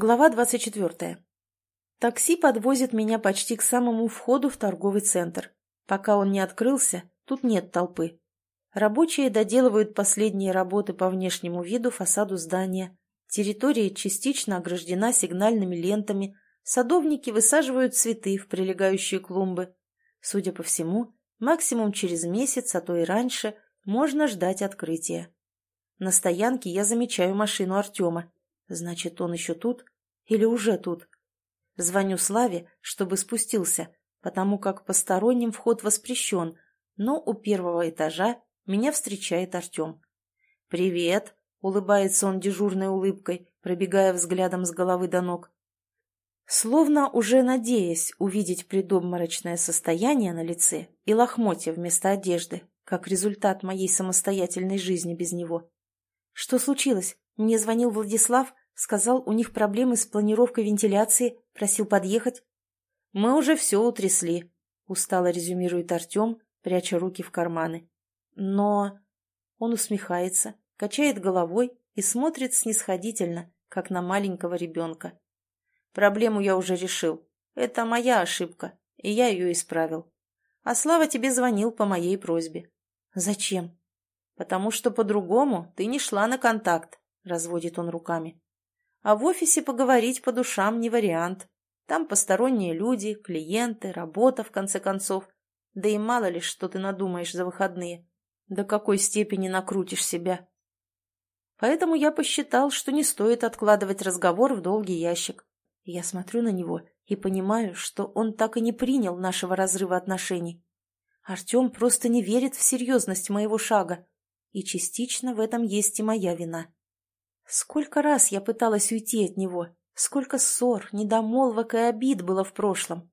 Глава 24. Такси подвозит меня почти к самому входу в торговый центр. Пока он не открылся, тут нет толпы. Рабочие доделывают последние работы по внешнему виду фасаду здания. Территория частично ограждена сигнальными лентами. Садовники высаживают цветы в прилегающие клумбы. Судя по всему, максимум через месяц, а то и раньше, можно ждать открытия. На стоянке я замечаю машину Артема. Значит, он еще тут? Или уже тут? Звоню Славе, чтобы спустился, потому как посторонним вход воспрещен, но у первого этажа меня встречает Артем. «Привет!» — улыбается он дежурной улыбкой, пробегая взглядом с головы до ног. Словно уже надеясь увидеть предобморочное состояние на лице и лохмотья вместо одежды, как результат моей самостоятельной жизни без него. «Что случилось? Мне звонил Владислав, сказал, у них проблемы с планировкой вентиляции, просил подъехать». «Мы уже все утрясли», — устало резюмирует Артем, пряча руки в карманы. «Но...» Он усмехается, качает головой и смотрит снисходительно, как на маленького ребенка. «Проблему я уже решил. Это моя ошибка, и я ее исправил. А Слава тебе звонил по моей просьбе». «Зачем?» «Потому что по-другому ты не шла на контакт», — разводит он руками. «А в офисе поговорить по душам не вариант. Там посторонние люди, клиенты, работа, в конце концов. Да и мало ли, что ты надумаешь за выходные. До какой степени накрутишь себя. Поэтому я посчитал, что не стоит откладывать разговор в долгий ящик. Я смотрю на него и понимаю, что он так и не принял нашего разрыва отношений. Артем просто не верит в серьезность моего шага и частично в этом есть и моя вина. Сколько раз я пыталась уйти от него, сколько ссор, недомолвок и обид было в прошлом.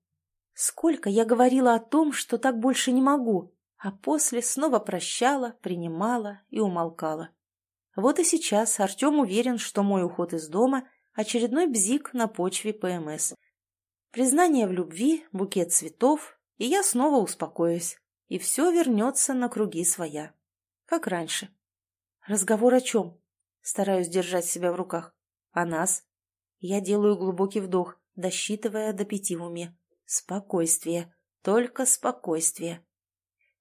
Сколько я говорила о том, что так больше не могу, а после снова прощала, принимала и умолкала. Вот и сейчас Артем уверен, что мой уход из дома – очередной бзик на почве ПМС. Признание в любви, букет цветов, и я снова успокоюсь, и все вернется на круги своя как раньше. Разговор о чем? Стараюсь держать себя в руках. О нас. Я делаю глубокий вдох, досчитывая до пяти в уме. Спокойствие. Только спокойствие.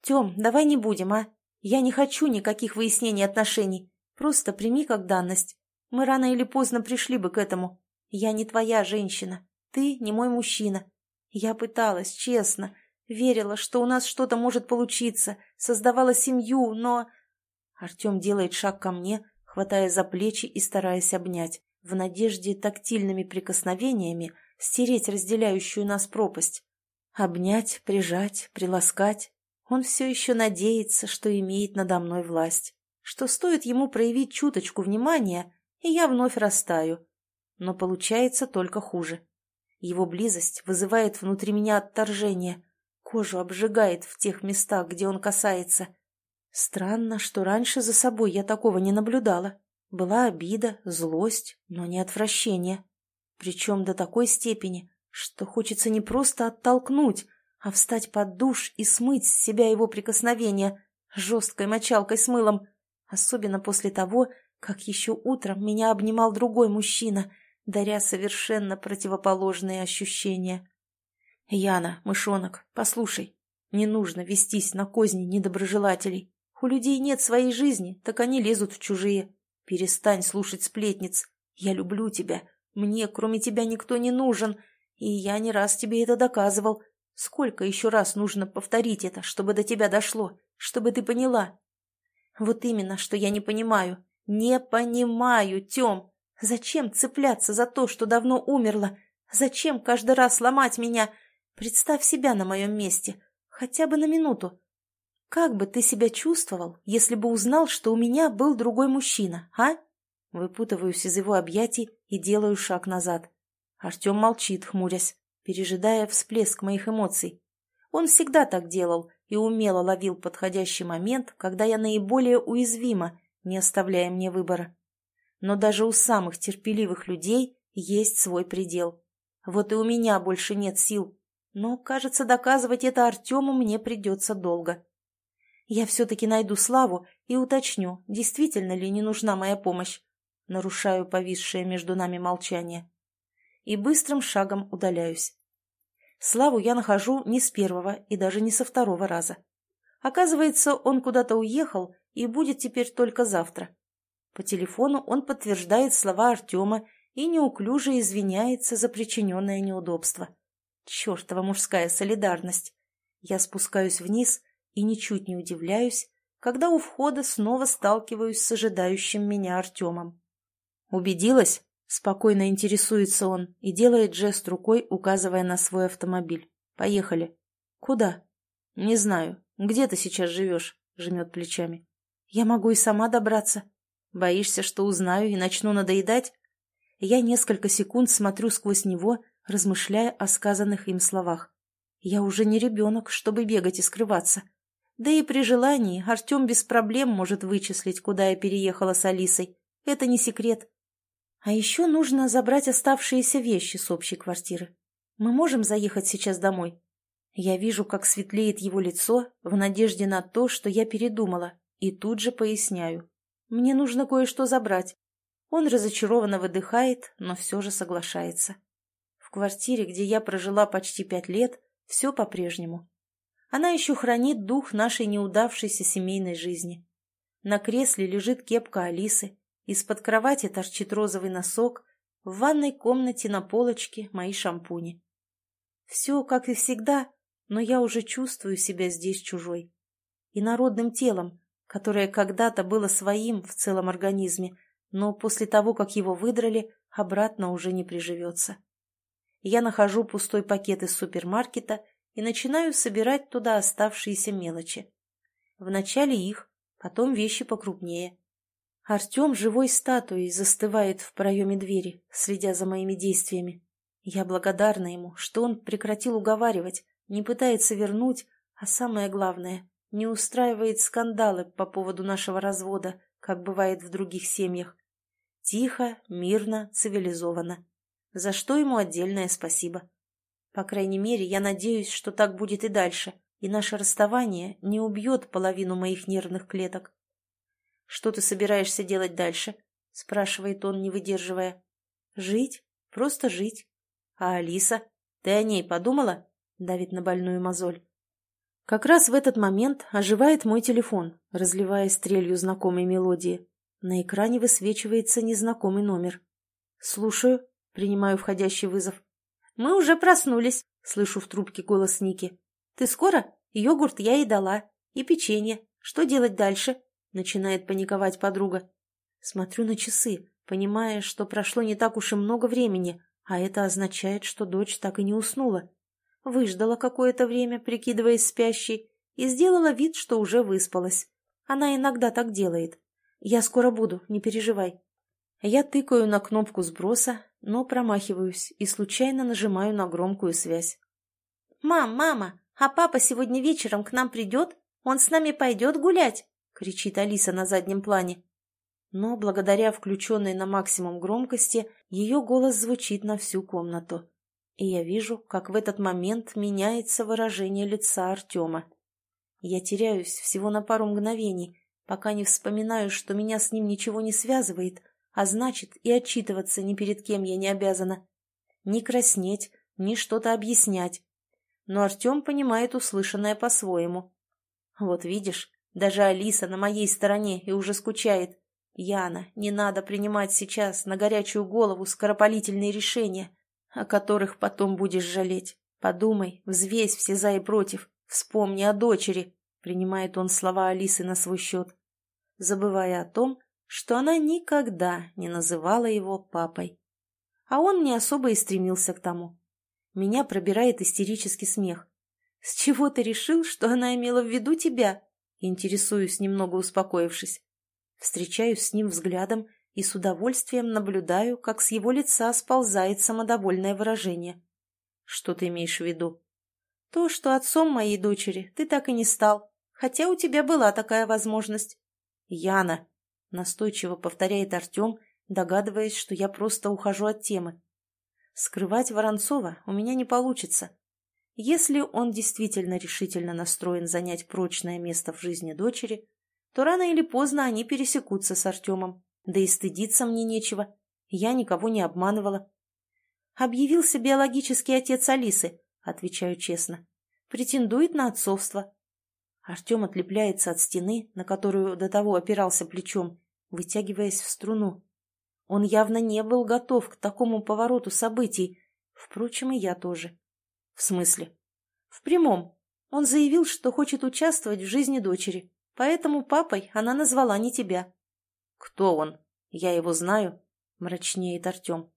Тем, давай не будем, а? Я не хочу никаких выяснений отношений. Просто прими как данность. Мы рано или поздно пришли бы к этому. Я не твоя женщина. Ты не мой мужчина. Я пыталась, честно. Верила, что у нас что-то может получиться. Создавала семью, но... Артем делает шаг ко мне, хватая за плечи и стараясь обнять, в надежде тактильными прикосновениями стереть разделяющую нас пропасть. Обнять, прижать, приласкать. Он все еще надеется, что имеет надо мной власть, что стоит ему проявить чуточку внимания, и я вновь растаю. Но получается только хуже. Его близость вызывает внутри меня отторжение, кожу обжигает в тех местах, где он касается. Странно, что раньше за собой я такого не наблюдала. Была обида, злость, но не отвращение. Причем до такой степени, что хочется не просто оттолкнуть, а встать под душ и смыть с себя его прикосновения жесткой мочалкой с мылом, особенно после того, как еще утром меня обнимал другой мужчина, даря совершенно противоположные ощущения. «Яна, мышонок, послушай, не нужно вестись на козни недоброжелателей. У людей нет своей жизни, так они лезут в чужие. Перестань слушать сплетниц. Я люблю тебя. Мне, кроме тебя, никто не нужен. И я не раз тебе это доказывал. Сколько еще раз нужно повторить это, чтобы до тебя дошло, чтобы ты поняла? Вот именно, что я не понимаю. Не понимаю, Тем. Зачем цепляться за то, что давно умерло? Зачем каждый раз ломать меня? Представь себя на моем месте. Хотя бы на минуту. Как бы ты себя чувствовал, если бы узнал, что у меня был другой мужчина, а? Выпутываюсь из его объятий и делаю шаг назад. Артем молчит, хмурясь, пережидая всплеск моих эмоций. Он всегда так делал и умело ловил подходящий момент, когда я наиболее уязвима, не оставляя мне выбора. Но даже у самых терпеливых людей есть свой предел. Вот и у меня больше нет сил. Но, кажется, доказывать это Артему мне придется долго. Я все-таки найду Славу и уточню, действительно ли не нужна моя помощь. Нарушаю повисшее между нами молчание. и быстрым шагом удаляюсь. Славу я нахожу не с первого и даже не со второго раза. Оказывается, он куда-то уехал и будет теперь только завтра. По телефону он подтверждает слова Артема и неуклюже извиняется за причиненное неудобство. Чертова мужская солидарность. Я спускаюсь вниз и ничуть не удивляюсь, когда у входа снова сталкиваюсь с ожидающим меня Артемом. «Убедилась?» – спокойно интересуется он и делает жест рукой, указывая на свой автомобиль. «Поехали». «Куда?» «Не знаю. Где ты сейчас живешь?» – жмет плечами. «Я могу и сама добраться». Боишься, что узнаю и начну надоедать? Я несколько секунд смотрю сквозь него, размышляя о сказанных им словах. Я уже не ребенок, чтобы бегать и скрываться. Да и при желании Артем без проблем может вычислить, куда я переехала с Алисой. Это не секрет. А еще нужно забрать оставшиеся вещи с общей квартиры. Мы можем заехать сейчас домой? Я вижу, как светлеет его лицо в надежде на то, что я передумала, и тут же поясняю. Мне нужно кое-что забрать. Он разочарованно выдыхает, но все же соглашается. В квартире, где я прожила почти пять лет, все по-прежнему. Она еще хранит дух нашей неудавшейся семейной жизни. На кресле лежит кепка Алисы, из-под кровати торчит розовый носок, в ванной комнате на полочке мои шампуни. Все, как и всегда, но я уже чувствую себя здесь чужой. И народным телом, которое когда-то было своим в целом организме, но после того, как его выдрали, обратно уже не приживется. Я нахожу пустой пакет из супермаркета и начинаю собирать туда оставшиеся мелочи. Вначале их, потом вещи покрупнее. Артем живой статуей застывает в проеме двери, следя за моими действиями. Я благодарна ему, что он прекратил уговаривать, не пытается вернуть, а самое главное, не устраивает скандалы по поводу нашего развода, как бывает в других семьях. Тихо, мирно, цивилизованно. За что ему отдельное спасибо. По крайней мере, я надеюсь, что так будет и дальше, и наше расставание не убьет половину моих нервных клеток. «Что ты собираешься делать дальше?» — спрашивает он, не выдерживая. «Жить. Просто жить. А Алиса? Ты о ней подумала?» — давит на больную мозоль. Как раз в этот момент оживает мой телефон, разливая стрелью знакомой мелодии. На экране высвечивается незнакомый номер. «Слушаю», — принимаю входящий вызов. «Мы уже проснулись», — слышу в трубке голос Ники. «Ты скоро? Йогурт я ей дала. И печенье. Что делать дальше?» — начинает паниковать подруга. Смотрю на часы, понимая, что прошло не так уж и много времени, а это означает, что дочь так и не уснула выждала какое-то время, прикидываясь спящей, и сделала вид, что уже выспалась. Она иногда так делает. Я скоро буду, не переживай. Я тыкаю на кнопку сброса, но промахиваюсь и случайно нажимаю на громкую связь. «Мам, мама, а папа сегодня вечером к нам придет? Он с нами пойдет гулять?» — кричит Алиса на заднем плане. Но благодаря включенной на максимум громкости ее голос звучит на всю комнату и я вижу, как в этот момент меняется выражение лица Артема. Я теряюсь всего на пару мгновений, пока не вспоминаю, что меня с ним ничего не связывает, а значит, и отчитываться ни перед кем я не обязана. Ни краснеть, ни что-то объяснять. Но Артем понимает услышанное по-своему. Вот видишь, даже Алиса на моей стороне и уже скучает. Яна, не надо принимать сейчас на горячую голову скоропалительные решения о которых потом будешь жалеть. Подумай, взвесь все за и против. Вспомни о дочери, принимает он слова Алисы на свой счет, забывая о том, что она никогда не называла его папой. А он не особо и стремился к тому. Меня пробирает истерический смех. «С чего ты решил, что она имела в виду тебя?» Интересуюсь, немного успокоившись. Встречаюсь с ним взглядом и с удовольствием наблюдаю, как с его лица сползает самодовольное выражение. «Что ты имеешь в виду?» «То, что отцом моей дочери ты так и не стал, хотя у тебя была такая возможность». «Яна!» — настойчиво повторяет Артем, догадываясь, что я просто ухожу от темы. «Скрывать Воронцова у меня не получится. Если он действительно решительно настроен занять прочное место в жизни дочери, то рано или поздно они пересекутся с Артемом. Да и стыдиться мне нечего. Я никого не обманывала. Объявился биологический отец Алисы, отвечаю честно. Претендует на отцовство. Артем отлепляется от стены, на которую до того опирался плечом, вытягиваясь в струну. Он явно не был готов к такому повороту событий. Впрочем, и я тоже. В смысле? В прямом. Он заявил, что хочет участвовать в жизни дочери. Поэтому папой она назвала не тебя. Кто он? Я его знаю? Мрачнеет Артем.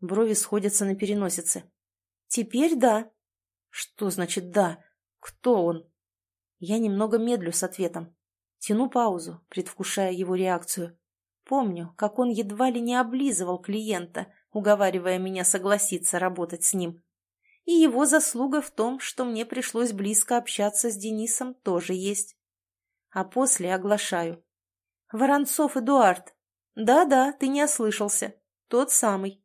Брови сходятся на переносице. Теперь да. Что значит да? Кто он? Я немного медлю с ответом. Тяну паузу, предвкушая его реакцию. Помню, как он едва ли не облизывал клиента, уговаривая меня согласиться работать с ним. И его заслуга в том, что мне пришлось близко общаться с Денисом, тоже есть. А после оглашаю. Воронцов Эдуард. Да-да, ты не ослышался. Тот самый.